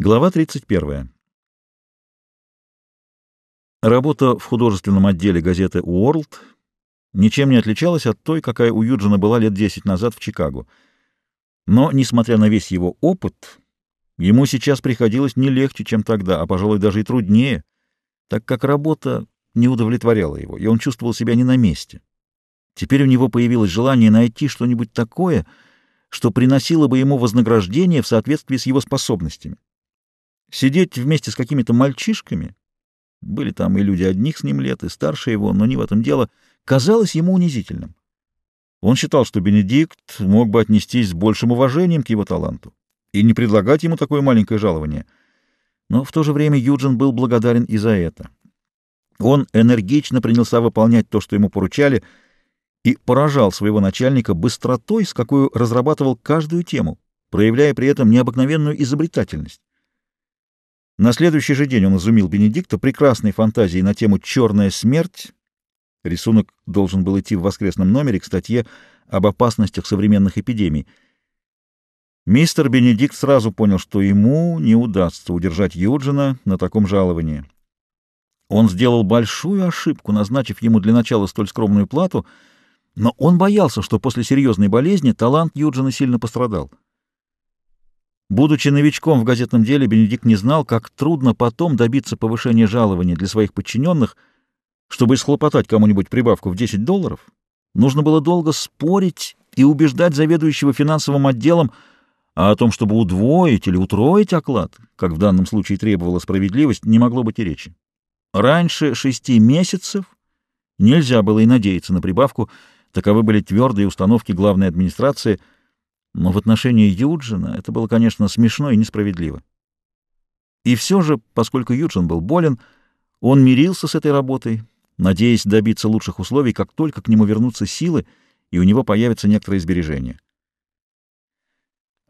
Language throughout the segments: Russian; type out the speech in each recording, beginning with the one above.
Глава 31. Работа в художественном отделе газеты World ничем не отличалась от той, какая у Юджина была лет 10 назад в Чикаго. Но, несмотря на весь его опыт, ему сейчас приходилось не легче, чем тогда, а, пожалуй, даже и труднее, так как работа не удовлетворяла его, и он чувствовал себя не на месте. Теперь у него появилось желание найти что-нибудь такое, что приносило бы ему вознаграждение в соответствии с его способностями. Сидеть вместе с какими-то мальчишками, были там и люди одних с ним лет, и старше его, но не в этом дело, казалось ему унизительным. Он считал, что Бенедикт мог бы отнестись с большим уважением к его таланту и не предлагать ему такое маленькое жалование. Но в то же время Юджин был благодарен и за это. Он энергично принялся выполнять то, что ему поручали, и поражал своего начальника быстротой, с какой разрабатывал каждую тему, проявляя при этом необыкновенную изобретательность. На следующий же день он изумил Бенедикта прекрасной фантазией на тему «Черная смерть». Рисунок должен был идти в воскресном номере к статье об опасностях современных эпидемий. Мистер Бенедикт сразу понял, что ему не удастся удержать Юджина на таком жаловании. Он сделал большую ошибку, назначив ему для начала столь скромную плату, но он боялся, что после серьезной болезни талант Юджина сильно пострадал. Будучи новичком в газетном деле, Бенедикт не знал, как трудно потом добиться повышения жалования для своих подчиненных. Чтобы схлопотать кому-нибудь прибавку в 10 долларов, нужно было долго спорить и убеждать заведующего финансовым отделом, а о том, чтобы удвоить или утроить оклад, как в данном случае требовала справедливость, не могло быть и речи. Раньше шести месяцев нельзя было и надеяться на прибавку, таковы были твердые установки главной администрации — но в отношении Юджина это было, конечно, смешно и несправедливо. И все же, поскольку Юджин был болен, он мирился с этой работой, надеясь добиться лучших условий, как только к нему вернутся силы, и у него появятся некоторые сбережения.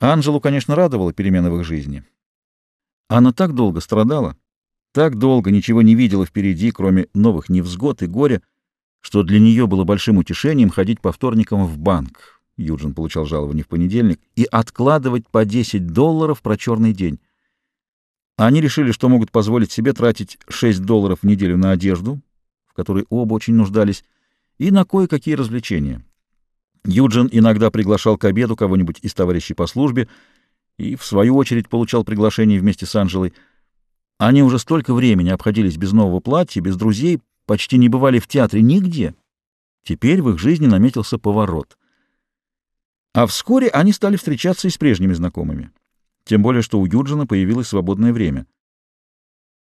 Анжелу, конечно, радовала перемена в их жизни. Она так долго страдала, так долго ничего не видела впереди, кроме новых невзгод и горя, что для нее было большим утешением ходить по вторникам в банк, Юджин получал жалование в понедельник, и откладывать по 10 долларов про черный день. Они решили, что могут позволить себе тратить 6 долларов в неделю на одежду, в которой оба очень нуждались, и на кое-какие развлечения. Юджин иногда приглашал к обеду кого-нибудь из товарищей по службе и, в свою очередь, получал приглашение вместе с Анжелой. Они уже столько времени обходились без нового платья, без друзей, почти не бывали в театре нигде. Теперь в их жизни наметился поворот — а вскоре они стали встречаться и с прежними знакомыми. Тем более, что у Юджина появилось свободное время —